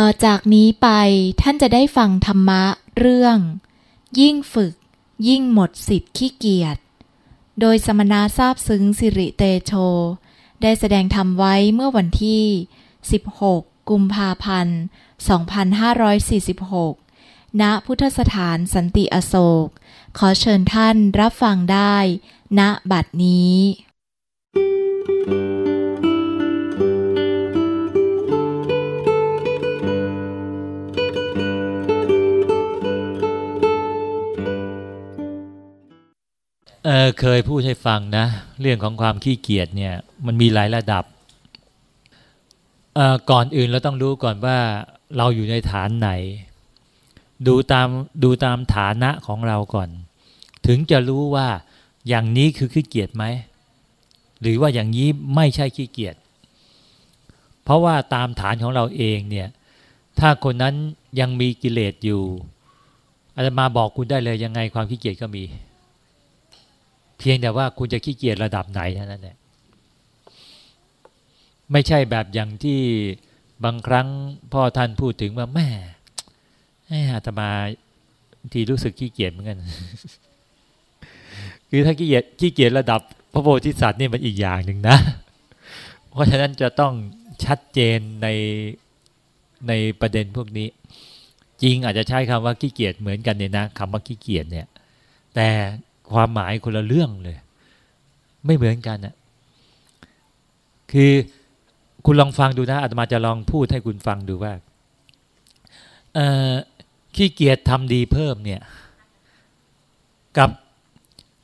ต่อจากนี้ไปท่านจะได้ฟังธรรมะเรื่อง ยิ่งฝึก ยิ่งหมดสิทธิ์ขี้เกียจ โดยสมณะทราบซึ้งสิริเตโช ได้แสดงธรรมไว้เมื่อวันที่ 16 กุมภาพันธ์ 2546 ณ พุทธสถานสันติอโศก ขอเชิญท่านรับฟังได้ ณ บัดนี้ เออเคยพูดให้ฟังนะ เรื่องของความขี้เกียจเนี่ยมันมีหลายระดับเอ่อก่อนอื่นเราต้องรู้ก่อนว่าเราอยู่ในฐานไหน ดูตามดูตามฐานะของเราก่อน ถึงจะรู้ว่าอย่างนี้คือขี้เกียจไหมหรือว่าอย่างนี้ไม่ใช่ขี้เกียจเพราะว่าตามฐานของเราเองเนี่ยถ้าคนนั้นยังมีกิเลสอยู่อาจมาบอกคุณได้เลยยังไงความขี้เกียจก็มี เพียงแต่ว่าคุณจะขี้เกียจระดับไหนเท่านั้นแหละไม่ใช่แบบอย่างที่บางครั้งพ่อท่านพูดถึงว่าแม่ให้อาตมาทีรู้สึกขี้เกียจเหมือนกัน คือถ้าขี้เกียจขี้เกียจระดับ พระโพธิสัตว์นี่มันอีกอย่างหนึ่งนะ เพราะฉะนั้นจะต้องชัดเจนในในประเด็นพวกนี้ จริงอาจจะใช้คำว่าขี้เกียจเหมือนกันเนี่ยนะคำว่าขี้เกียจเนี่ย แต่ ความหมายคนละเรื่องเลย ไม่เหมือนกันนะคือคุณลองฟังดูนะอาตมาจะลองพูดให้คุณฟังดูว่าขี้เกียจทำดีเพิ่มเนี่ย กับ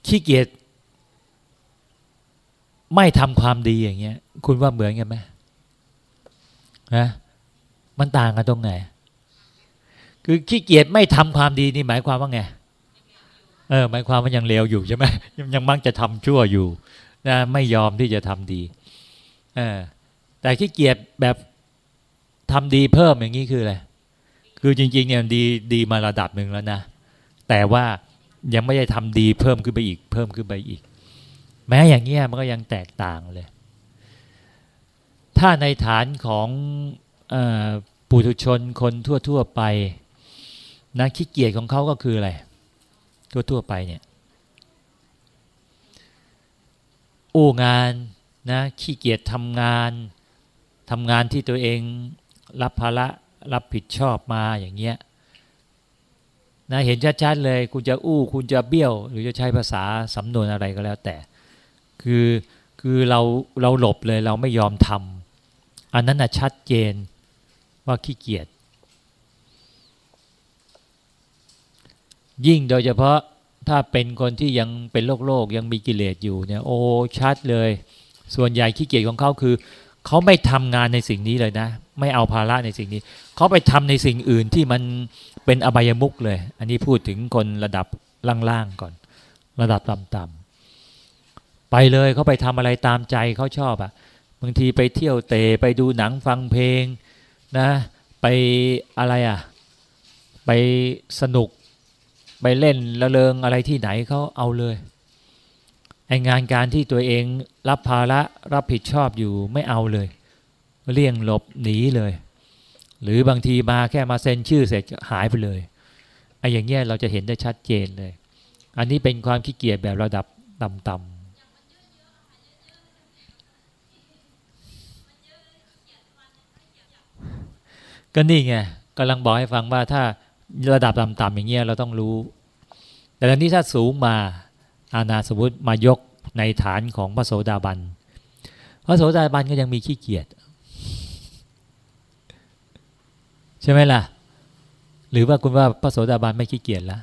ขี้เกียจไม่ทำความดีอย่างเงี้ย คุณว่าเหมือนกันไหมนะมันต่างกันตรงไหน คือขี้เกียจไม่ทำความดีนี่หมายความว่าไง เออหมายความว่ายังเลวอยู่ใช่ไหมยังมักจะทำชั่วอยู่นะไม่ยอมที่จะทำดีเออแต่ขี้เกียจแบบทำดีเพิ่มอย่างนี้คืออะไรคือจริงๆเนี่ยดีดีมาระดับหนึ่งแล้วนะแต่ว่ายังไม่ได้ทำดีเพิ่มขึ้นไปอีก เพิ่มขึ้นไปอีก แม้อย่างเงี้ยมันก็ยังแตกต่างเลย ถ้าในฐานของปุถุชนคนทั่ว ๆ ไปนะขี้เกียจของเขาก็คืออะไร ทั่วๆไปเนี่ย อู้งานนะขี้เกียจทำงานทำงานที่ตัวเองรับภาระรับผิดชอบมาอย่างเงี้ยนะเห็นชัดๆเลยคุณจะอู้คุณจะเบี้ยว หรือจะใช้ภาษาสำนวนอะไรก็แล้วแต่ คือคือเราเราหลบเลยเราไม่ยอมทำอันนั้นนะชัดเจนว่าขี้เกียจ ยิ่งโดยเฉพาะถ้าเป็นคนที่ยังเป็นโรคโลกยังมีกิเลสอยู่เนี่ย โอ้ชัดเลย ส่วนใหญ่ขี้เกียจของเขาคือ เขาไม่ทำงานในสิ่งนี้เลยนะ ไม่เอาภาระในสิ่งนี้ เขาไปทำในสิ่งอื่นที่มันเป็นอบายมุกเลย อันนี้พูดถึงคนระดับล่างๆก่อน ระดับต่ำๆไปเลยเขาไปทำอะไรตามใจเขาชอบอะ่ะบางทีไปเที่ยวเตะไปดูหนังฟังเพลงนะ ไปอะไรอะ่ะ ไปสนุก ไปเล่นละเลงอะไรที่ไหนเขาเอาเลยไองานการที่ตัวเองรับภาระรับผิดชอบอยู่ไม่เอาเลย เลี่ยงหลบหนีเลย หรือบางทีมาแค่มาเซ็นชื่อเสร็จหายไปเลยไอ้อย่างเงี้ยเราจะเห็นได้ชัดเจนเลย อันนี้เป็นความขี้เกียจแบบระดับต่ำๆก็นี่ไงกำลังบอกให้ฟังว่าถ้า ระดับต่ำๆอย่างเงี้ยเราต้องรู้ แต่ตอนนี้ถ้าสูงมาอาณาสมมติมายกในฐานของพระโสดาบัน พระโสดาบันก็ยังมีขี้เกียจใช่ไหมล่ะ หรือว่าคุณว่าพระโสดาบันไม่ขี้เกียจละ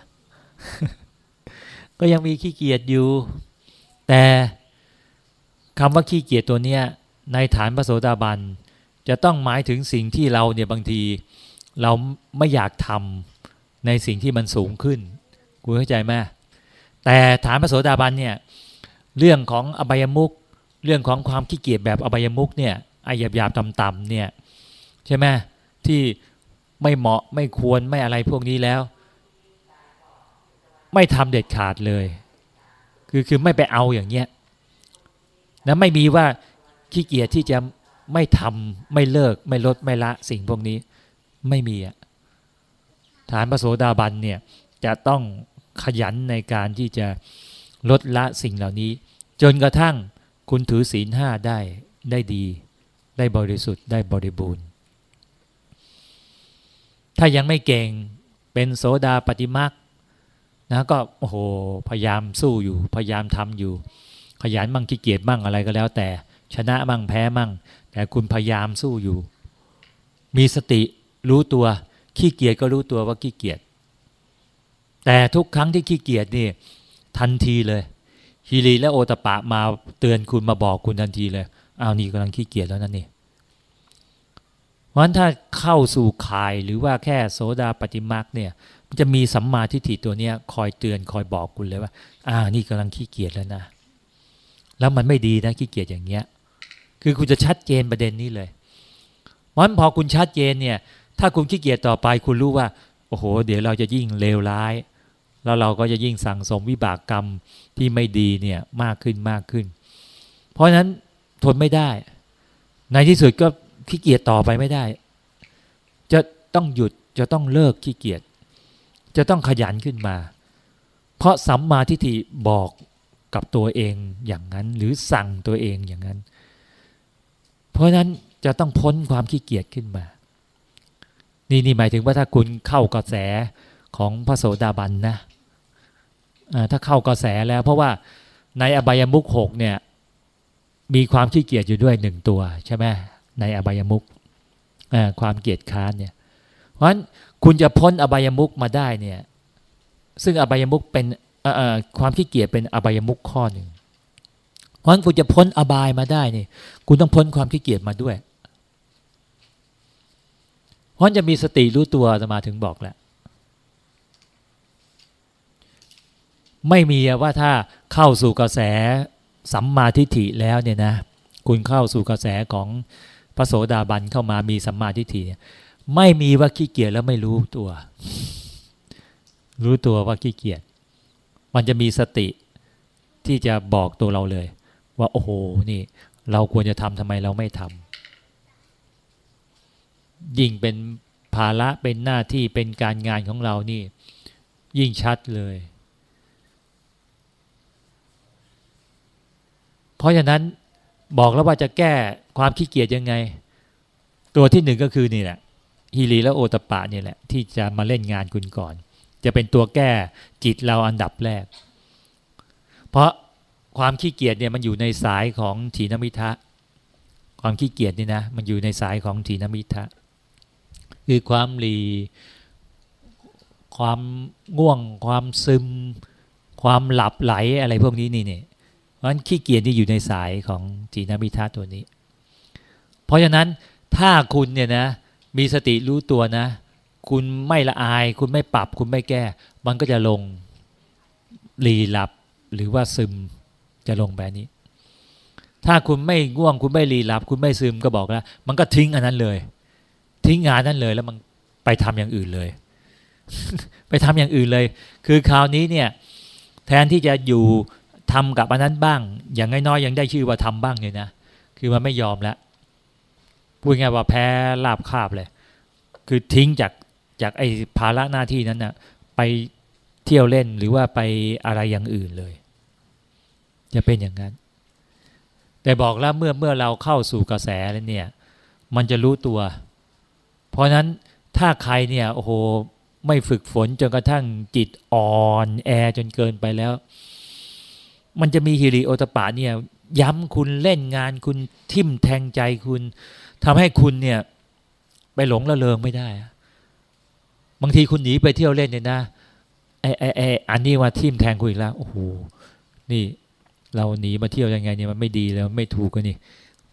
ก็ยังมีขี้เกียจอยู่ แต่คำว่าขี้เกียจตัวเนี้ยในฐานพระโสดาบันจะต้องหมายถึงสิ่งที่เราเนี่ยบางทีเราไม่อยากทำ ในสิ่งที่มันสูงขึ้นคุณเข้าใจไหมแต่ฐานพระโสดาบันเนี่ยเรื่องของอบายมุกเรื่องของความขี้เกียจแบบอบายมุกเนี่ยไอ้หยาบหยาบต่ำๆเนี่ยใช่ไหมที่ไม่เหมาะไม่ควรไม่อะไรพวกนี้แล้ว ไม่ทำเด็ดขาดเลย คือคือไม่ไปเอาอย่างเงี้ยนะไม่มีว่าขี้เกียจที่จะไม่ทำไม่เลิกไม่ลดไม่ละสิ่งพวกนี้ไม่มีอะ ฐานพระโสดาบันเนี่ยจะต้องขยันในการที่จะลดละสิ่งเหล่านี้ จนกระทั่งคุณถือศีลห้าได้ได้ดี ได้บริสุทธิ์ได้บริบูรณ์ ถ้ายังไม่เก่งเป็นโสดาปฏิมักนะก็โอ้โหพยายามสู้อยู่ พยายามทำอยู่ ขยันมั่งขี้เกียจมั่งอะไรก็แล้ว แต่ชนะมั่งแพ้มั่ง แต่คุณพยายามสู้อยู่ มีสติรู้ตัว ขี้เกียจก็รู้ตัวว่าขี้เกียจแต่ทุกครั้งที่ขี้เกียจนี่ ทันทีเลยฮีรีและโอตปะมาเตือนคุณมาบอกคุณทันทีเลยเอานี่กำลังขี้เกียจแล้วนั่นนี่เพราะฉะนั้นถ้าเข้าสู่ข่ายหรือว่าแค่โสดาปฏิมาคเนี่ยมันจะมีสัมมาทิฏฐิตัวเนี้ยคอยเตือนคอยบอกคุณเลยว่า อ่า นี่กำลังขี้เกียจแล้วนะ แล้วมันไม่ดีนะขี้เกียจอย่างเงี้ย คือคุณจะชัดเจนประเด็นนี้เลยเพราะฉะนั้นพอคุณชัดเจนเนี่ย ถ้าคุณขี้เกียจต่อไปคุณรู้ว่า โอ้โห เดี๋ยวเราจะยิ่งเลวร้าย แล้วเราก็จะยิ่งสั่งสมวิบากกรรมที่ไม่ดีเนี่ยมากขึ้นมากขึ้น เพราะฉะนั้นทนไม่ได้ ในที่สุดก็ขี้เกียจต่อไปไม่ได้ จะต้องหยุดจะต้องเลิกขี้เกียจจะต้องขยันขึ้นมา เพราะสัมมาทิฏฐิบอกกับตัวเองอย่างนั้น หรือสั่งตัวเองอย่างนั้น เพราะฉะนั้นจะต้องพ้นความขี้เกียจขึ้นมา นี่นี่หมายถึงว่าถ้าคุณเข้ากระแสของพระโสดาบันนะถ้าเข้ากระแสแล้วเพราะว่าในอบายมุขหกเนี่ยมีความขี้เกียจอยู่ด้วยหนึ่งตัวใช่ไหมในอบายมุขความเกียจค้านเนี่ยเพราะฉะนั้นคุณจะพ้นอบายมุขมาได้เนี่ยซึ่งอบายมุขเป็นความขี้เกียจเป็นอบายมุขข้อหนึ่งเพราะฉะนั้นคุณจะพ้นอบายมาได้นี่คุณต้องพ้นความขี้เกียจมาด้วย เพราะจะมีสติรู้ตัวจะมาถึงบอกแล้วไม่มีว่าถ้าเข้าสู่กระแสสัมมาทิฏฐิแล้วเนี่ยนะคุณเข้าสู่กระแสของพระโสดาบันเข้ามามีสัมมาทิฏฐิไม่มีว่าขี้เกียจแล้วไม่รู้ตัว รู้ตัวว่าขี้เกียจมันจะมีสติที่จะบอกตัวเราเลย ว่าโอ้โหนี่ เราควรจะทำทำไมเราไม่ทำ ยิ่งเป็นภาระเป็นหน้าที่เป็นการงานของเรานี่ ยิ่งชัดเลย เพราะฉะนั้นบอกแล้วว่าจะแก้ความขี้เกียจยังไง ตัวที่หนึ่งก็คือนี่แหละฮีรีและโอตปะนี่แหละ ที่จะมาเล่นงานคุณก่อน จะเป็นตัวแก้จิตเราอันดับแรก เพราะความขี้เกียจเนี่ยมันอยู่ในสายของถีนมิทะ ความขี้เกียจนี่นะ มันอยู่ในสายของถีนมิทะ คือความหลีความง่วง ความซึม ความหลับไหลอะไรพวกนี้นี่เนี่ยเพราะฉะนั้นขี้เกียจนี่อยู่ในสายของถีนมิทะตัวนี้ เพราะฉะนั้นถ้าคุณเนี่ยนะมีสติรู้ตัวนะ คุณไม่ละอาย คุณไม่ปรับ คุณไม่แก้ มันก็จะลงรีหลับหรือว่าซึมจะลงแบบนี้ ถ้าคุณไม่ง่วง คุณไม่รีหลับ คุณไม่ซึมก็บอกแล้ว มันก็ทิ้งอันนั้นเลย ทิ้งงานนั้นเลย แล้วมันไปทำอย่างอื่นเลย ไปทำอย่างอื่นเลย คือคราวนี้เนี่ย แทนที่จะอยู่ทำกับอันนั้นบ้าง อย่างน้อยๆยังได้ชื่อว่าทำบ้างเลยนะคือมันไม่ยอมแล้วพูดง่ายว่าแพ้ลาบคาบเลย คือทิ้งจากจากไอ้ภาระหน้าที่นั้นนะ่ะไปเที่ยวเล่นหรือว่าไปอะไรอย่างอื่นเลย จะเป็นอย่างนั้น แต่บอกแล้วเมื่อเมื่อเราเข้าสู่กระแสแล้วเนี่ย มันจะรู้ตัว ราะนั้นถ้าใครเนี่ยโอ้โหไม่ฝึกฝนจนกระทั่งจิตอ่อนแอจนเกินไปแล้ว มันจะมีฮิริโอตปะเนี่ย ย้ำคุณเล่นงานคุณทิมแทงใจคุณทำให้คุณเนี่ย ไปหลงละเลงไม่ได้ บางทีคุณหนีไปเที่ยวเล่นเนี่ยนะไอ้ไอ้ไอ้อันนี้ว่าทิมแทงคุณอีกแล้วโอ้โหนี่ เราหนีมาเที่ยวยังไงเนี่ยมันไม่ดีแล้วไม่ถูกกันนี่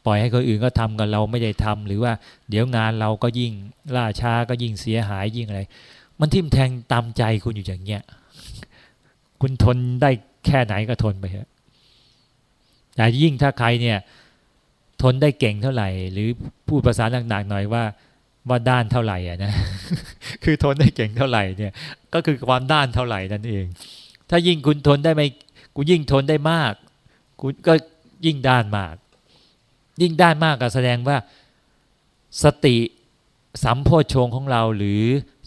ปล่อยให้คนอื่นก็ทำกันเราไม่ได้ทำหรือว่าเดี๋ยวงานเราก็ยิ่งล่าช้าก็ยิ่งเสียหายยิ่งอะไร มันทิมแทงตามใจคุณอยู่อย่างเงี้ย คุณทนได้แค่ไหนก็ทนไปเถอะแต่ยิ่งถ้าใครเนี่ย ทนได้เก่งเท่าไหร่ หรือพูดภาษาหนักๆหน่อยว่าว่าด้านเท่าไหร่อะนะ คือทนได้เก่งเท่าไหร่เนี่ย ก็คือความด้านเท่าไหร่นั่นเอง ถ้ายิ่งคุณทนได้ไม่ กูยิ่งทนได้มาก คุณก็ยิ่งด้านมาก ยิ่งได้มากก็แสดงว่าสติสัมโพชงของเราหรือ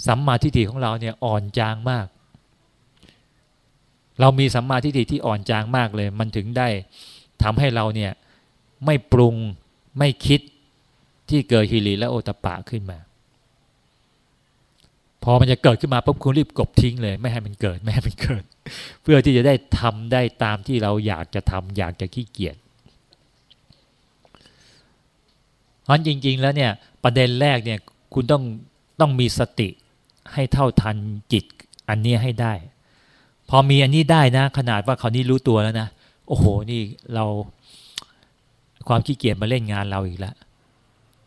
สัมมาทิฏฐิของเราเนี่ยอ่อนจางมาก เรามีสัมมาทิฏฐิที่อ่อนจางมากเลย มันถึงได้ทำให้เราเนี่ยไม่ปรุงไม่คิดที่เกิดฮิริและโอตปะขึ้นมา พอมันจะเกิดขึ้นมาปุ๊บคุณรีบกบทิ้งเลย ไม่ให้มันเกิดไม่ให้มันเกิด เพื่อที่จะได้ทำได้ตามที่เราอยากจะทำอยากจะขี้เกียจเพ ราะจริง ๆ แล้วเนี่ยประเด็นแรกเนี่ยคุณต้องต้องมีสติให้เท่าทันจิตอันนี้ให้ได้ พอมีอันนี้ได้นะ ขนาดว่าเขานี้รู้ตัวแล้วนะโอ้โหนี่เรา ความขี้เกียจมาเล่นงานเราอีกแล้ว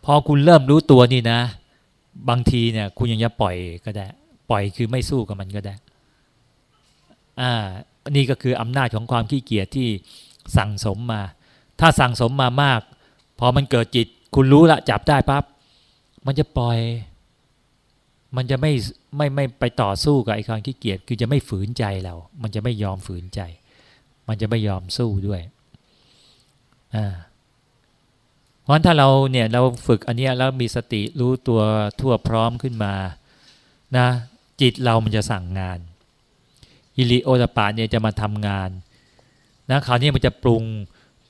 พอคุณเริ่มรู้ตัวนี่นะ บางทีเนี่ย คุณยังจะปล่อยก็ได้ ปล่อยคือไม่สู้กับมันก็ได้ อ่า นี่ก็คืออำนาจของความขี้เกียจที่สั่งสมมา ถ้าสั่งสมมามาก พอมันเกิดจิต คุณรู้ละจับได้ปั๊บมันจะปล่อย มันจะไม่ไม่ไม่ไปต่อสู้กับไอ้ความขี้เกียจคือจะไม่ฝืนใจเรา มันจะไม่ยอมฝืนใจ มันจะไม่ยอมสู้ด้วยอ่าเพราะถ้าเราเนี่ยเราฝึกอันนี้แล้วมีสติรู้ตัวทั่วพร้อมขึ้นมานะจิตเรามันจะสั่งงานอิริโอตปาเนี่ยจะมาทำงานนะคราวนี้มันจะปรุง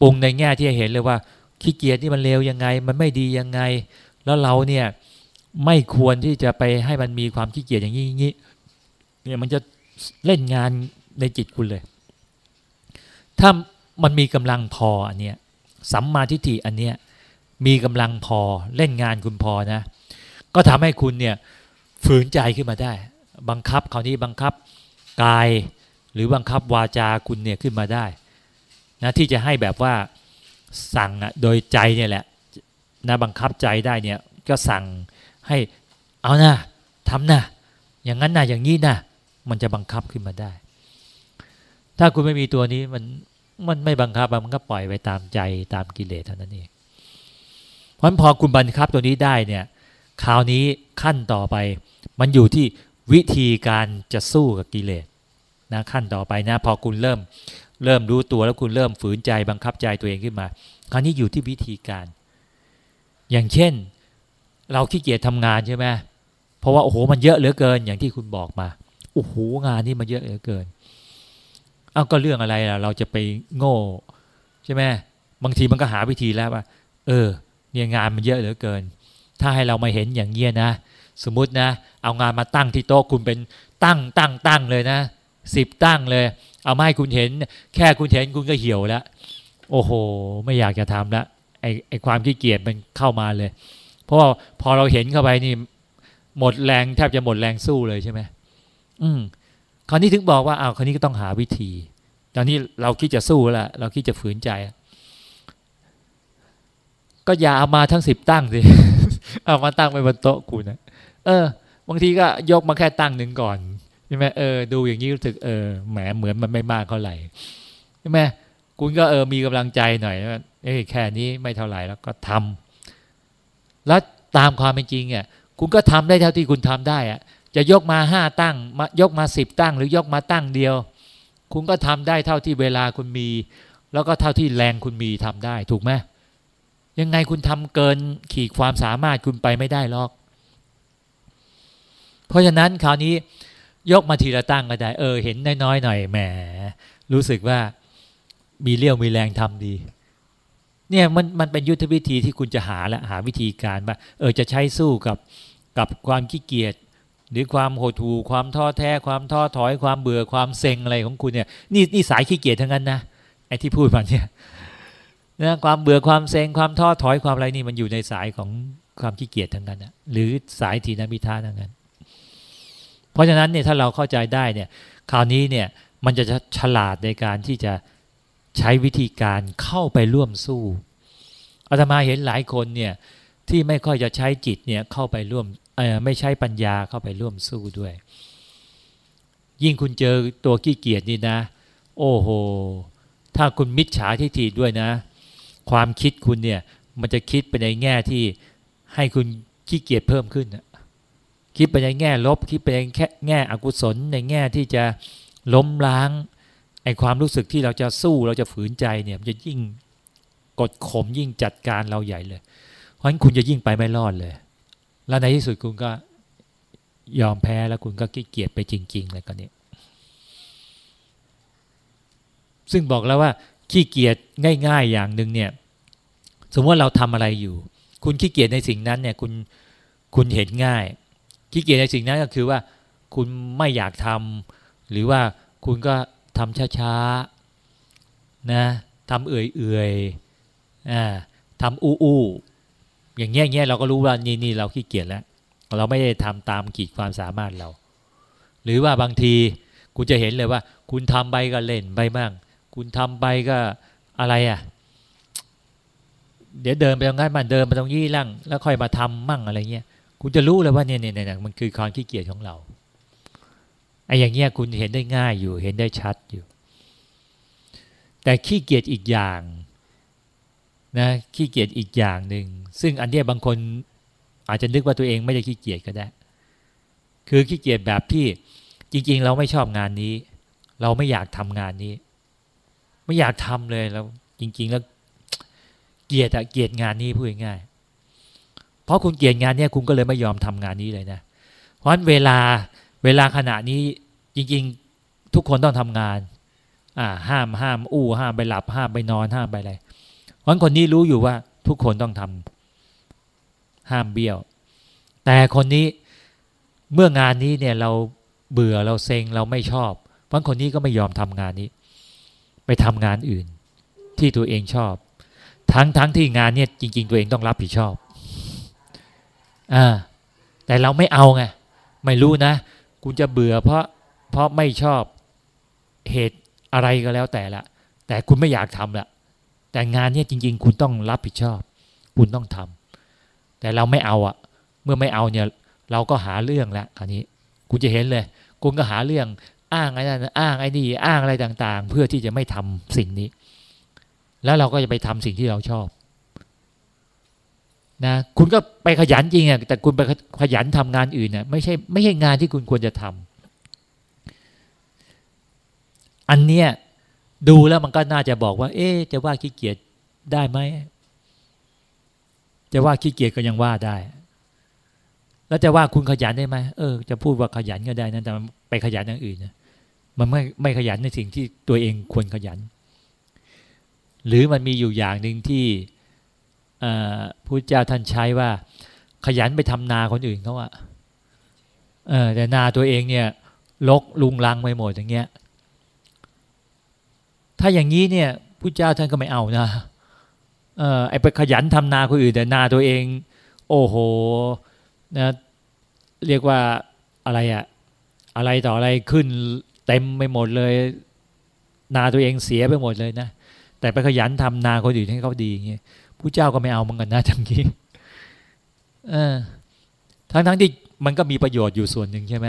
ปรุงในแง่ที่เห็นเลยว่า ขี้เกียจนี่มันเลวยังไง มันไม่ดียังไง แล้วเราเนี่ยไม่ควรที่จะไปให้มันมีความขี้เกียจอย่างนี้อย่างนี้เนี่ยมันจะเล่นงานในจิตคุณเลย ถ้ามันมีกำลังพออันเนี้ยสัมมาทิฏฐิอันเนี้ยมีกำลังพอเล่นงานคุณพอนะ ก็ทำให้คุณเนี่ยฝืนใจขึ้นมาได้ บังคับคราวนี้บังคับกาย หรือบังคับวาจาคุณเนี่ยขึ้นมาได้นะที่จะให้แบบว่า สั่งอะโดยใจเนี่ยแหละนะบังคับใจได้เนี่ยก็สั่งให้เอานะทำนะอย่างนั้นนะอย่างนี้นะมันจะบังคับขึ้นมาได้ ถ้าคุณไม่มีตัวนี้มันมันไม่บังคับมันก็ปล่อยไปตามใจตามกิเลสเท่านั้นเองเพราะพอคุณบังคับตัวนี้ได้เนี่ยคราวนี้ขั้นต่อไป มันอยู่ที่วิธีการจะสู้กับกิเลสนะขั้นต่อไปนะพอคุณเริ่ม เริ่มรู้ตัวแล้วคุณเริ่มฝืนใจบังคับใจตัวเองขึ้นมา คราวนี้อยู่ที่วิธีการ อย่างเช่น เราขี้เกียจทำงานใช่ไหมเพราะว่าโอ้โหมันเยอะเหลือเกิน อย่างที่คุณบอกมาโอ้โหงานนี่มันเยอะเหลือเกินเอ้าก็เรื่องอะไรล่ะ เราจะไปโง่ใช่ไหมบางทีมันก็หาวิธีแล้วว่า เออ เนี่ยงานมันเยอะเหลือเกิน ถ้าให้เรามาเห็นอย่างเงี้ยนะ สมมตินะ เอางานมาตั้งที่โต๊ะคุณเป็นตั้งตั้งตั้งเลยนะสิบตั้งเลย เอามาให้คุณเห็น แค่คุณเห็นคุณก็เหี่ยวแล้ว โอ้โห ไม่อยากจะทำละไอไอความขี้เกียจมันเข้ามาเลย เพราะว่าพอเราเห็นเข้าไปนี่ หมดแรงแทบจะหมดแรงสู้เลยใช่ไหมอืมคราวนี้ถึงบอกว่าเอาคราวนี้ก็ต้องหาวิธี ตอนนี้เราคิดจะสู้แล้วเราคิดจะฝืนใจ ก็อย่าเอามาทั้งสิบตั้งสิเอามาตั้งไปบนโต๊ะคุณนะเออบางทีก็ยกมาแค่ตั้งหนึ่งก่อน ช่ไหมเออดูอย่างนี้รู้สึกเออแหมเหมือนมันไม่มากเท่าไหร่ใช่ไหมคุณก็เออมีกำลังใจหน่อยว่าเอ้แค่นี้ไม่เท่าไหร่แล้วก็ทำแล้วตามความเป็นจริงเนี่ยคุณก็ทำได้เท่าที่คุณทำได้อะจะยกมาห้าตั้งมายกมาสิบตั้ง หรือยกมาตั้งเดียว คุณก็ทำได้เท่าที่เวลาคุณมี แล้วก็เท่าที่แรงคุณมีทำได้ ถูกไหมยังไงคุณทำเกินขีดความสามารถคุณไปไม่ได้หรอก เพราะฉะนั้นคราวนี้ ยกมาทีละตั้งก็ได้ เออ เห็นน้อยๆหน่อยแหมรู้สึกว่ามีเลี้ยวมีแรงทำดี เนี่ยมันมันเป็นยุทธวิธีที่คุณจะหาและหาวิธีการว่าเออจะใช้สู้กับกับความขี้เกียจหรือความโหดหู่ความท้อแท้ ความท้อถอยความเบื่อความเซ็งอะไรของคุณเนี่ยนี่นี่สายขี้เกียจทั้งนั้นนะไอ้ที่พูดมาเนี่ยนะความเบื่อความเซ็งความท้อถอยความอะไรนี่มันอยู่ในสายของความขี้เกียจทั้งนั้นนะหรือสายทีนมิทาทั้งนั้น เพราะฉะนั้นเนี่ยถ้าเราเข้าใจได้เนี่ยคราวนี้เนี่ยมันจะฉลาดในการที่จะใช้วิธีการเข้าไปร่วมสู้อาตมาเห็นหลายคนเนี่ยที่ไม่ค่อยจะใช้จิตเนี่ยเข้าไปร่วมไม่ใช้ปัญญาเข้าไปร่วมสู้ด้วย ยิ่งคุณเจอตัวขี้เกียจนี่นะ โอ้โห ถ้าคุณมิจฉาทิฏฐิด้วยนะ ความคิดคุณเนี่ยมันจะคิดไปในแง่ที่ให้คุณขี้เกียจเพิ่มขึ้น คิดไปในแง่ลบ คิดไปในแค่แง่อกุศลในแง่ที่จะล้มล้างไอความรู้สึกที่เราจะสู้เราจะฝืนใจเนี่ยมันจะยิ่งกดข่มยิ่งจัดการเราใหญ่เลย เพราะฉะนั้นคุณจะยิ่งไปไม่รอดเลย แล้วในที่สุดคุณก็ยอมแพ้แล้วคุณก็ขี้เกียจไปจริงๆเลยก็เนี้ซึ่งบอกแล้วว่าขี้เกียจง่าย ๆ อย่างหนึ่งเนี่ย สมมติว่าเราทำอะไรอยู่ คุณขี้เกียจในสิ่งนั้นเนี่ย คุณคุณเห็นง่าย ขี้เกียจในสิ่งนั้นก็คือว่าคุณไม่อยากทำหรือว่าคุณก็ทำช้าๆนะทำเอื่อยๆอ่าทำอู้ๆอย่างเงี้ยเงี้ยเราก็รู้ว่านี่นี่เราขี้เกียจแล้ว เราไม่ได้ทำตามขีดความสามารถเรา หรือว่าบางทีคุณจะเห็นเลยว่า คุณทำไปก็เล่นไปบ้าง คุณทำไปก็อะไรอะ เดี๋ยวเดินไปตรงนั้นมันเดินไปตรงยี่ล่างแล้วค่อยมาทำมั่งอะไรเงี้ย คุณจะรู้เลยว่าเนี่ยเนี่ยเนี่ยมันคือความขี้เกียจของเราไอ้อย่างเงี้ยคุณเห็นได้ง่ายอยู่เห็นได้ชัดอยู่ แต่ขี้เกียจอีกอย่างนะขี้เกียจอีกอย่างหนึ่งซึ่งอันเนี้ยบางคนอาจจะนึกว่าตัวเองไม่ได้ขี้เกียจก็ได้ คือขี้เกียจแบบที่จริง ๆ เราไม่ชอบงานนี้ เราไม่อยากทำงานนี้ ไม่อยากทำเลยแล้วจริง ๆ แล้วเกลียดอะเกลียดงานนี้พูดง่าย ราะคุณเกลียดงานเนี้ยคุณก็เลยไม่ยอมทำงานนี้เลยนะ เพราะฉะนั้นเวลาเวลาขณะนี้จริงๆทุกคนต้องทำงาน อ่า ห้ามห้ามอู้ห้ามไปหลับห้ามไปนอนห้ามไปอะไรเพราะคนนี้รู้อยู่ว่าทุกคนต้องทำห้ามเบี้ยว แต่คนนี้เมื่องานนี้เนี่ยเราเบื่อเราเซ็งเราไม่ชอบ เพราะคนนี้ก็ไม่ยอมทำงานนี้ ไปทำงานอื่น ที่ตัวเองชอบ ทั้งทั้งที่งานเนี่ยจริง ๆ ตัวเองต้องรับผิดชอบ อ่าแต่เราไม่เอาไงไม่รู้นะคุณจะเบื่อเพราะเพราะไม่ชอบเหตุอะไรก็แล้วแต่ละ แต่คุณไม่อยากทำละแต่งานเนี่ยจริง ๆ คุณต้องรับผิดชอบ คุณต้องทำแต่เราไม่เอาอะเมื่อไม่เอาเนี่ย เราก็หาเรื่องล้วคราวนี้คุณจะเห็นเลย คุณก็หาเรื่องอ้างไอ้นั่นอ้างไอ้นี่อ้างอะไรต่าง ๆ เพื่อที่จะไม่ทำสิ่งนี้ แล้วเราก็จะไปทำสิ่งที่เราชอบ นะคุณก็ไปขยันจริงอะแต่คุณไปขยันทำงานอื่นน่ะไม่ใช่ไม่ใช่งานที่คุณควรจะทำอันเนี้ยดูแล้วมันก็น่าจะบอกว่า เอ๊จะว่าขี้เกียจได้ไหมจะว่าขี้เกียจก็ยังว่าได้ แล้วจะว่าคุณขยันได้ไหมเออ จะพูดว่าขยันก็ได้นะแต่ไปขยันอย่างอื่นนะมันไม่ไม่ขยันในสิ่งที่ตัวเองควรขยัน หรือมันมีอยู่อย่างหนึ่งที่ พระเจ้าท่านใช้ว่า ขยันไปทำนาคนอื่นเขาอะแต่นาตัวเองเนี่ยลกลุงลังไปหมดอย่างเงี้ย ถ้าอย่างนี้เนี่ยพระเจ้าท่านก็ไม่เอานะเออไอไปขยันทำนาคนอื่น แต่นาตัวเอง โอ้โหนะเรียกว่าอะไรอะอะไรต่ออะไรขึ้นเต็มไปหมดเลย นาตัวเองเสียไปหมดเลยนะแต่ไปขยันทำนาคนอื่นให้เขาดีอย่างเงี้ย ผู้เจ้าก็ไม่เอาเหมือนกันนะทั้งนี้เออทั้งทั้งที่มันก็มีประโยชน์อยู่ส่วนหนึ่งใช่ไหม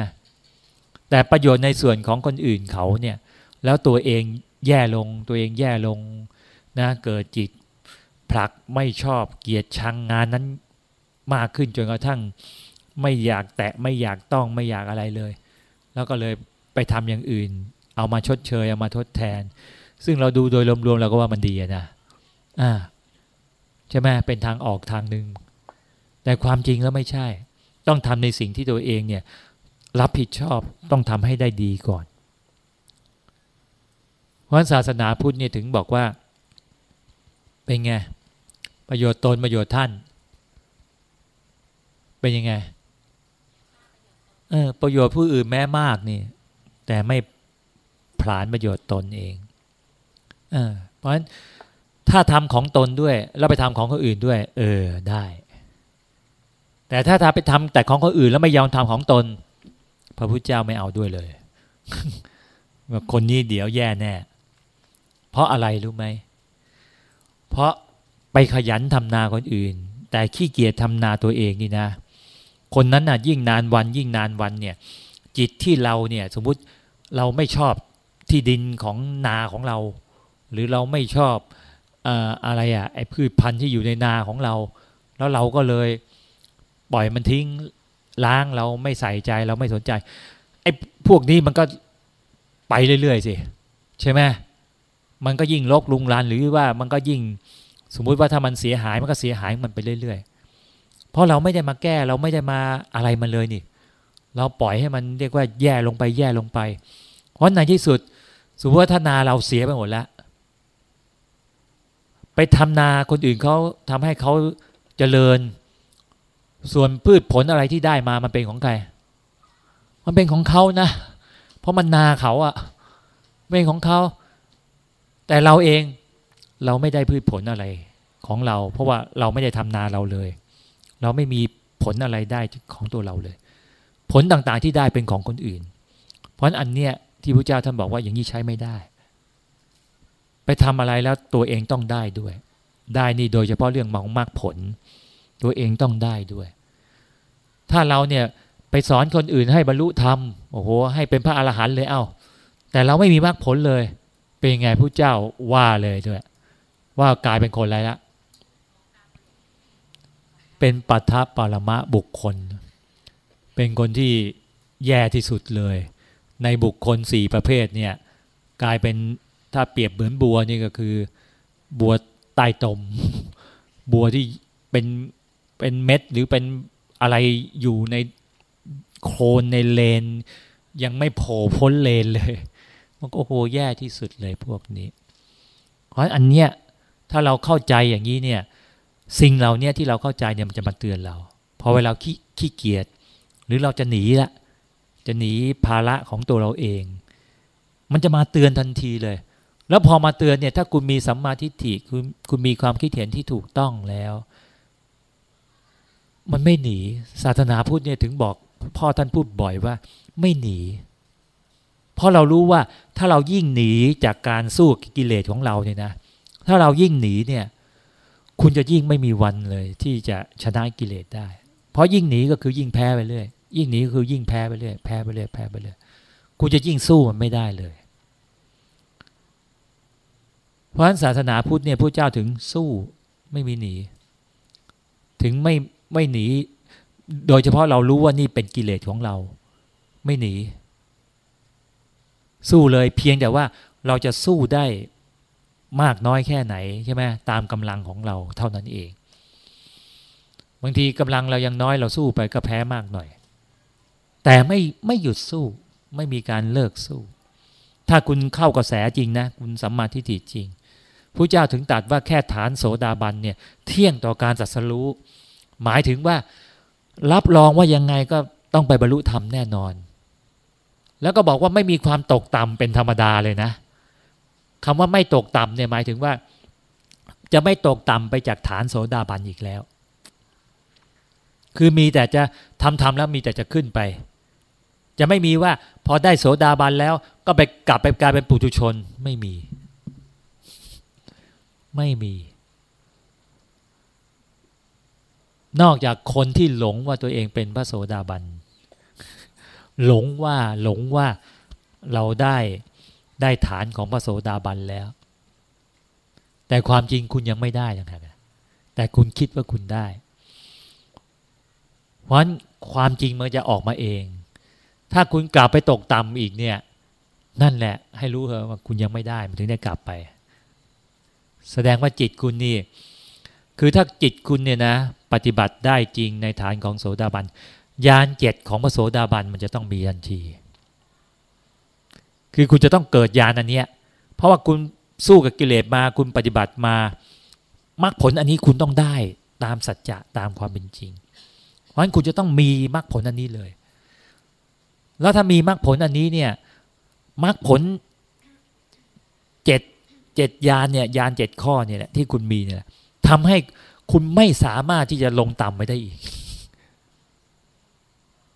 แต่ประโยชน์ในส่วนของคนอื่นเขาเนี่ย แล้วตัวเองแย่ลงตัวเองแย่ลงนะเกิดจิตผลักไม่ชอบเกลียดชังงานนั้นมากขึ้นจนกระทั่งไม่อยากแตะไม่อยากต้องไม่อยากอะไรเลย แล้วก็เลยไปทำอย่างอื่น เอามาชดเชยเอามาทดแทน ซึ่งเราดูโดยรวมๆเราก็ว่ามันดีนะอ่า ใช่ไหมเป็นทางออกทางหนึ่งแต่ความจริงแล้วไม่ใช่ ต้องทำในสิ่งที่ตัวเองเนี่ยรับผิดชอบต้องทำให้ได้ดีก่อน เพราะศาสนาพุทธเนี่ยถึงบอกว่า เป็นไง ประโยชน์ตนประโยชน์ท่าน เป็นยังไงเออประโยชน์ผู้อื่นแม้มากนี่ แต่ไม่ผลานประโยชน์ตนเองเออเพราะฉะนั้น ถ้าทำของตนด้วยแล้วไปทำของคนอื่นด้วย เออได้ แต่ถ้าทาไปทำแต่ของคนอื่นแล้วไม่ยอมทำของตน พระพุทธเจ้าไม่เอาด้วยเลยว่าคนนี้เดี๋ยวแย่แน่ เพราะอะไรรู้ไหม เพราะไปขยันทำนาคนอื่น แต่ขี้เกียจทำนาตัวเองนี่นะ คนนั้นน่ะยิ่งนานวันยิ่งนานวันเนี่ย จิตที่เราเนี่ยสมมุติเราไม่ชอบที่ดินของนาของเรา หรือเราไม่ชอบ อะไรอะไอ้พืชพันธุ์ที่อยู่ในนาของเรา แล้วเราก็เลยปล่อยมันทิ้งล้างเราไม่ใส่ใจเราไม่สนใจไอ้พวกนี้มันก็ไปเรื่อยๆสิใช่ไหมมันก็ยิ่งลกลุงลานหรือว่ามันก็ยิ่งสมมุติว่าถ้ามันเสียหายมันก็เสียหายมันไปเรื่อยๆ เพราะเราไม่ได้มาแก้เราไม่ได้มาอะไรมันเลยนี่ เราปล่อยให้มันเรียกว่าแย่ลงไปแย่ลงไป เพราะในที่สุดสุภาพนาเราเสียไปหมดแล้ว ไปทำนาคนอื่นเขาทำให้เขาเจริญ ส่วนพืชผลอะไรที่ได้มามันเป็นของใคร มันเป็นของเขานะ เพราะมันนาเขาอะเป็นของเขา แต่เราเองเราไม่ได้พืชผลอะไรของเรา เพราะว่าเราไม่ได้ทำนาเราเลย เราไม่มีผลอะไรได้ของตัวเราเลย ผลต่างๆที่ได้เป็นของคนอื่น เพราะอันเนี้ยที่พระเจ้าท่านบอกว่าอย่างนี้ใช้ไม่ได้ ไปทำอะไรแล้วตัวเองต้องได้ด้วย ได้นี่โดยเฉพาะเรื่องมองมากผล ตัวเองต้องได้ด้วย ถ้าเราเนี่ยไปสอนคนอื่นให้บรรลุธรรมโอ้โหให้เป็นพระอรหันต์เลยเอา้า แต่เราไม่มีมากผลเลย เป็นไงพระเจ้าว่าเลยด้วย ว่ากลายเป็นคนอะไรละเป็นปัทภปรมะบุคคล เป็นคนที่แย่ที่สุดเลย ในบุคคลสี่ประเภทเนี่ยกลายเป็น ถ้าเปรียบเหมือนบัวนี่ก็คือ บัวใต้ตม บัวที่เป็นเป็นเม็ดหรือเป็นอะไรอยู่ในโคลนในเลน ยังไม่โผล่พ้นเลนเลย มันก็โหแย่ที่สุดเลยพวกนี้ เพราะอันเนี้ยถ้าเราเข้าใจอย่างนี้เนี่ยสิ่งเหล่านี้ที่เราเข้าใจเนี่ยมันจะมาเตือนเราพอเวลาขี้ขี้เกียจหรือเราจะหนีละจะหนีภาระของตัวเราเอง มันจะมาเตือนทันทีเลย แล้วพอมาเตือนเนี่ยถ้าคุณมีสัมมาทิฏฐิคุณคุณมีความคิดเห็นที่ถูกต้องแล้ว มันไม่หนีศาสนาพูดเนี่ยถึงบอกพ่อท่านพูดบ่อยว่า ไม่หนี เพราะเรารู้ว่าถ้าเรายิ่งหนีจากการสู้กิเลสของเราเนี่ยนะ ถ้าเรายิ่งหนีเนี่ย คุณจะยิ่งไม่มีวันเลย ที่จะชนะกิเลสได้ เพราะยิ่งหนีก็คือยิ่งแพ้ไปเรื่อยยิ่งหนีก็คือยิ่งแพ้ไปเรื่อยแพ้ไปเรื่อยแพ้ไปเรื่อยกูจะยิ่งสู้มันไม่ได้เลย เพราะฉะนั้นศาสนาพุทธเนี่ยพระเจ้าถึงสู้ไม่มีหนี ถึงไม่ไม่หนี โดยเฉพาะเรารู้ว่านี่เป็นกิเลสของเรา ไม่หนี สู้เลยเพียงแต่ว่าเราจะสู้ได้มากน้อยแค่ไหนใช่ไหมตามกำลังของเราเท่านั้นเอง บางทีกำลังเรายังน้อยเราสู้ไปก็แพ้มากหน่อย แต่ไม่ไม่หยุดสู้ไม่มีการเลิกสู้ ถ้าคุณเข้ากระแสจริงนะ คุณสัมมาทิฏฐิจริง พระเจ้าถึงตัดว่าแค่ฐานโสดาบันเนี่ยเที่ยงต่อการสัสรู้ หมายถึงว่ารับรองว่ายังไงก็ต้องไปบรรลุธรรมแน่นอน แล้วก็บอกว่าไม่มีความตกต่ำเป็นธรรมดาเลยนะคำว่าไม่ตกต่ำเนี่ยหมายถึงว่า จะไม่ตกต่ำไปจากฐานโสดาบันอีกแล้ว คือมีแต่จะทำทำแล้วมีแต่จะขึ้นไป จะไม่มีว่าพอได้โสดาบันแล้วก็ไปกลับไปกลายเป็นปุถุชนไม่มี ไม่มี นอกจากคนที่หลงว่าตัวเองเป็นพระโสดาบัน หลงว่าหลงว่าเราได้ได้ฐานของพระโสดาบันแล้ว แต่ความจริงคุณยังไม่ได้นะครับแต่คุณคิดว่าคุณได้ เพราะความจริงมันจะออกมาเอง ถ้าคุณกลับไปตกต่ำอีกเนี่ย นั่นแหละ ให้รู้เถอะว่าคุณยังไม่ได้มันถึงได้กลับไป แสดงว่าจิตคุณนี่ คือถ้าจิตคุณเนี่ยนะ ปฏิบัติได้จริงในฐานของโสดาบันยานเจ็ดของพระโสดาบันมันจะต้องมีทันที คือคุณจะต้องเกิดยานอันเนี้ย เพราะว่าคุณสู้กับกิเลสมาคุณปฏิบัติมามรรคผลอันนี้คุณต้องได้ตามสัจจะตามความเป็นจริง เพราะฉะนั้นคุณจะต้องมีมรรคผลอันนี้เลย แล้วถ้ามีมรรคผลอันนี้เนี่ยมรรคผลเจ็ด เจ็ดยานเนี่ยยานเจ็ดข้อเนี่ยแหละที่คุณมีเนี่ยทำให้คุณไม่สามารถที่จะลงต่ำไปได้อีก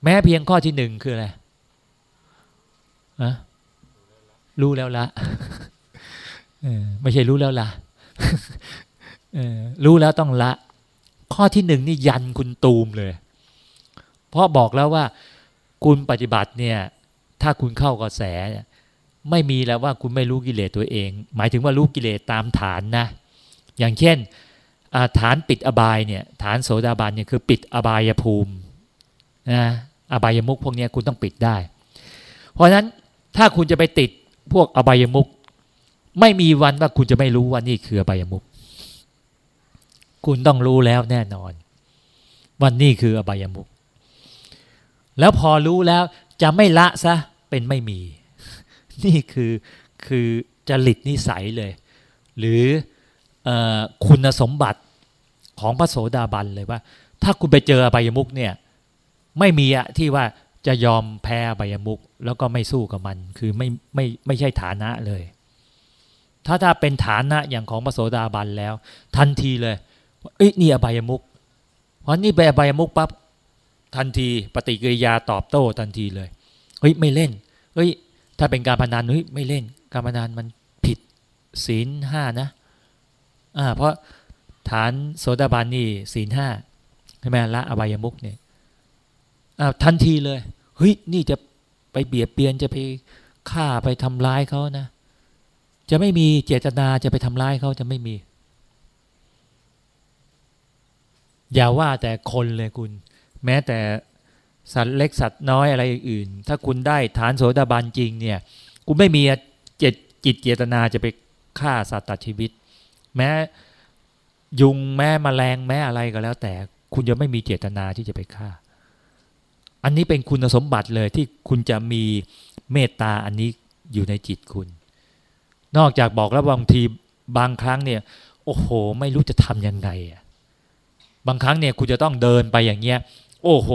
แม้เพียงข้อที่หนึ่งคืออะไรอะรู้แล้วละไม่ใช่รู้แล้วละรู้แล้วต้องละ ข้อที่หนึ่งนี่ยันคุณตูมเลย เพราะบอกแล้วว่า คุณปฏิบัติเนี่ย ถ้าคุณเข้ากระแส ไม่มีแล้วว่าคุณไม่รู้กิเลสตัวเอง หมายถึงว่ารู้กิเลสตามฐานนะ อย่างเช่นฐานปิดอบายเนี่ยฐานโสดาบันเนี่ยคือปิดอบายภูมินะอบายมุกพวกนี้คุณต้องปิดได้ เพราะฉะนั้นถ้าคุณจะไปติดพวกอบายมุกไม่มีวันว่าคุณจะไม่รู้ว่านี่คืออบายมุกคุณต้องรู้แล้วแน่นอนว่านี่คืออบายมุกแล้วพอรู้แล้วจะไม่ละซะเป็นไม่มี นี่คือคือจริตนิสัยเลย หรืออคุณสมบัติของพระโสดาบันเลยว่า ถ้าคุณไปเจออบายมุกเนี่ยไม่มีอะที่ว่าจะยอมแพ้อบายมุกแล้วก็ไม่สู้กับมัน คือไม่ไม่ไม่ใช่ฐานะเลย ถ้าถ้าเป็นฐานะอย่างของพระโสดาบันแล้ว ทันทีเลยเอ้ยนี่อบายมุกเพราะนี่ไปอบายมุกปั๊บทันทีปฏิกิริยาตอบโต้ทันทีเลยเฮ้ยไม่เล่นเฮ้ย ถ้าเป็นการพนันเฮ้ยไม่เล่น การพนันมันผิดศีลห้านะอ่าเพราะฐานโสดาบันนี่ศีลห้าใช่ไหมละอบายมุกเนี่ยอ่าทันทีเลยเฮ้ยนี่จะไปเบียดเบียนจะไปฆ่าไปทำร้ายเขานะ จะไม่มีเจตนาจะไปทำร้ายเขาจะไม่มี อย่าว่าแต่คนเลยคุณ แม้แต่ สัตว์เล็กสัตว์น้อยอะไรอื่น ถ้าคุณได้ฐานโสดาบันจริงเนี่ย คุณไม่มีเจตจิตเจตนาจะไปฆ่าสัตว์ตัดชีวิต แม้ยุงแม้มแมลงแม้อะไรก็แล้ว แต่คุณจะไม่มีเจตนาที่จะไปฆ่า อันนี้เป็นคุณสมบัติเลยที่คุณจะมีเมตตาอันนี้อยู่ในจิตคุณ นอกจากบอกแล้วบางทีบางครั้งเนี่ย โอ้โห ไม่รู้จะทำยังไงอะบางครั้งเนี่ยคุณจะต้องเดินไปอย่างเงี้ย โอ้โห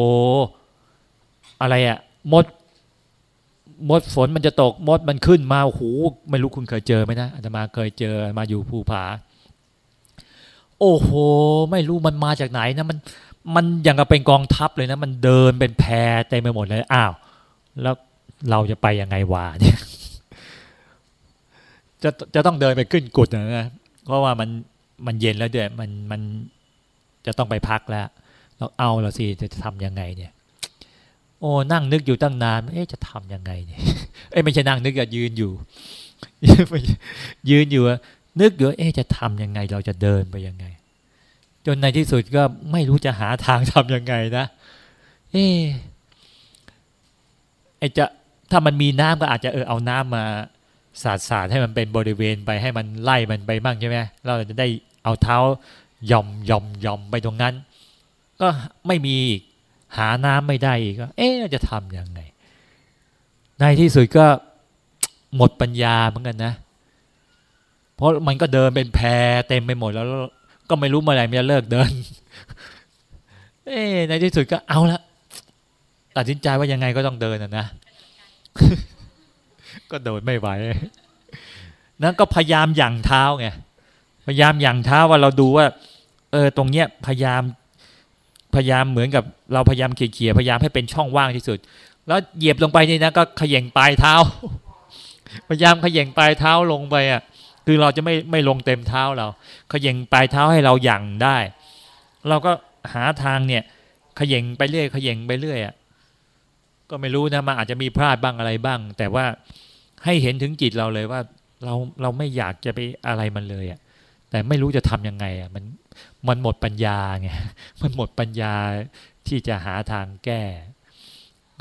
อะไรอะมดมดฝนมันจะตกมดมันขึ้นมาโอ้โหไม่รู้คุณเคยเจอไหมนะอาตมาเคยเจอมาอยู่ภูผา โอ้โห ไม่รู้มันมาจากไหนนะมันมันอย่างกับเป็นกองทัพเลยนะ มันเดินเป็นแพรเต็มไปหมดเลยอ้าว แล้วเราจะไปยังไงวะเนี่ยจะจะต้องเดินไปขึ้นกุดนะเพราะว่ามันมันเย็นแล้วเดี๋ยวมันมันจะต้องไปพักแล้วเราเอาเราสิจะทำยังไงเนี่ย โอ้นั่งนึกอยู่ตั้งนาน เอ๊ะจะทำยังไงเนี่ยเอ้ไม่ใช่นั่งนึกอะยืนอยู่ ยืนอยู่นึกอยู่เอ๊ะจะทำยังไง เราจะเดินไปยังไง จนในที่สุดก็ไม่รู้จะหาทางทำยังไงนะเอ๊ไอจะถ้ามันมีน้ำก็อาจจะเออเอาน้ำมาสาดสาดให้มันเป็นบริเวณไปให้มันไล่มันไปบ้างใช่ไหมเราจะได้เอาเท้าย่อมย่อมย่อมไปตรงนั้น ก็ไม่มีอีก หาน้ำไม่ได้อีกก็เอ๊ะจะทำยังไง ในที่สุดก็หมดปัญญาเหมือนกันนะ เพราะมันก็เดินเป็นแพรเต็มไปหมดแล้ว ก็ไม่รู้เมื่อไหร่มันจะเลิกเดิน เอ๊ในที่สุดก็เอาละตัดสินใจว่ายังไงก็ต้องเดินนะนะ ก็โดดไม่ไหวนั้นก็พยายามหยั่งเท้าไงพยายามหยั่งเท้าว่าเราดูว่า เออ ตรงเนี้ยพยายาม พยายามเหมือนกับเราพยายามเขี่ยๆพยายามให้เป็นช่องว่างที่สุด แล้วเหยียบลงไปนี่นะก็ขย่งปลายเท้า พยายามขย่งปลายเท้าลงไปอะคือเราจะไม่ไม่ลงเต็มเท้าเราขย่งปลายเท้าให้เราหยั่งได้ เราก็หาทางเนี่ยขย่งไปเรื่อยขย่งไปเรื่อยอะก็ไม่รู้นะมันอาจจะมีพลาดบ้างอะไรบ้าง แต่ว่าให้เห็นถึงจิตเราเลยว่าเราเราไม่อยากจะไปอะไรมันเลยอะแต่ไม่รู้จะทํำยังไงอะมัน มันหมดปัญญาไงมันหมดปัญญาที่จะหาทางแก้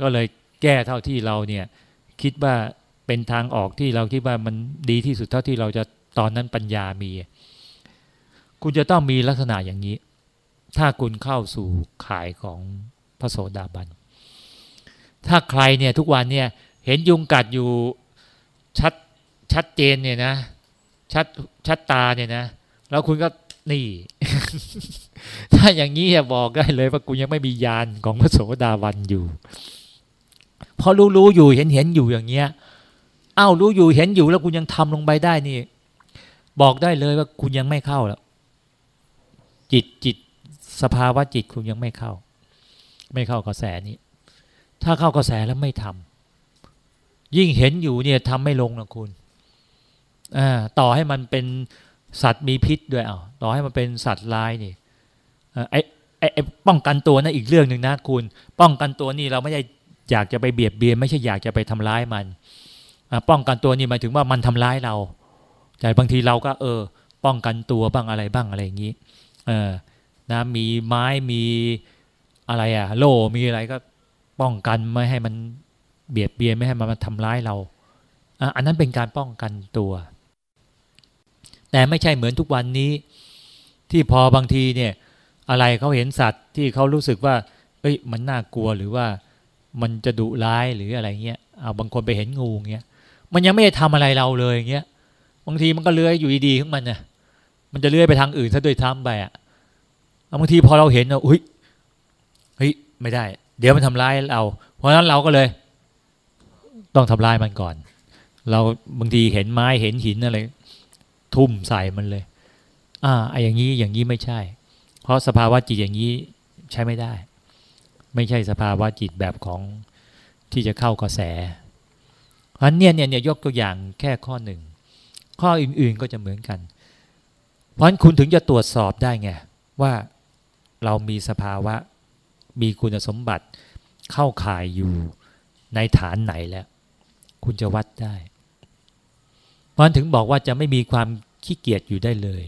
ก็เลยแก้เท่าที่เราเนี่ย คิดว่าเป็นทางออกที่เราคิดว่ามันดีที่สุดเท่าที่เราจะตอนนั้นปัญญามี คุณจะต้องมีลักษณะอย่างนี้ ถ้าคุณเข้าสู่ขายของพระโสดาบัน ถ้าใครเนี่ยทุกวันเนี่ยเห็นยุงกัดอยู่ชัดชัดเจนเนี่ยนะชัดชัดตาเนี่ยนะแล้วคุณก็ นี่ ถ้าอย่างนี้จะบอกได้เลยว่ากูยังไม่มียานของพระโสดาวันอยู่พอรู้รู้อยู่เห็นเห็นอยู่อย่างเงี้ยอ้าวรู้อยู่เห็นอยู่แล้วคุณยังทำลงไปได้นี่ บอกได้เลยว่าคุณยังไม่เข้าแล้วจิตจิตสภาวะจิตคุณยังไม่เข้า ไม่เข้ากระแสนี้ ถ้าเข้ากระแสแล้วไม่ทำยิ่งเห็นอยู่เนี่ยทำไม่ลงนะคุณอ่าต่อให้มันเป็น สัตว์มีพิษด้วยอ่าต่อให้มันเป็นสัตว์ร้ายนี่ไอ้ไอ้ไอ้ป้องกันตัวนั่นอีกเรื่องหนึ่งนะคุณ ป้องกันตัวนี่เราไม่ได้อยากจะไปเบียดเบียนไม่ใช่อยากจะไปทำร้ายมันป้องกันตัวนี่หมายถึงว่ามันทำร้ายเรา แต่บางทีเราก็เออ ป้องกันตัวบ้างอะไรบ้างอะไรอย่างนี้เออนะมีไม้มีอะไรอะโล่มีอะไรก็ป้องกันไม่ให้มันเบียดเบียนไม่ให้มันมาทำร้ายเราอันนั้นเป็นการป้องกันตัว แต่ไม่ใช่เหมือนทุกวันนี้ ที่พอบางทีเนี่ยอะไรเขาเห็นสัตว์ที่เขารู้สึกว่า เอ้ย มันน่ากลัวหรือว่ามันจะดุร้ายหรืออะไรเงี้ยเอาบางคนไปเห็นงูเงี้ยมันยังไม่ได้ทำอะไรเราเลยเงี้ยบางทีมันก็เลื้อยอยู่ดีๆของมันนะมันจะเลื้อยไปทางอื่นซะด้วยท้ำไปอะบางทีพอเราเห็นเนาะอุ้ยเฮ้ยไม่ได้ เดี๋ยวมันทำร้ายเรา เพราะฉะนั้นเราก็เลย ต้องทำลายมันก่อน เราบางทีเห็นไม้เห็นหินอะไร ทุ่มใส่มันเลย อ่าไอ้อย่างนี้อย่างนี้ไม่ใช่ เพราะสภาวะจิตอย่างนี้ใช้ไม่ได้ ไม่ใช่สภาวะจิตแบบของที่จะเข้ากระแสเพราะเนี่ยเนี่ยเนี่ยยกตัวอย่างแค่ข้อหนึ่ง ข้ออื่นๆก็จะเหมือนกัน เพราะฉะนั้นคุณถึงจะตรวจสอบได้ไงว่าเรามีสภาวะมีคุณสมบัติเข้าข่ายอยู่ในฐานไหนแล้ว คุณจะวัดได้ เพราะฉะนั้นถึงบอกว่าจะไม่มีความขี้เกียจอยู่ได้เลย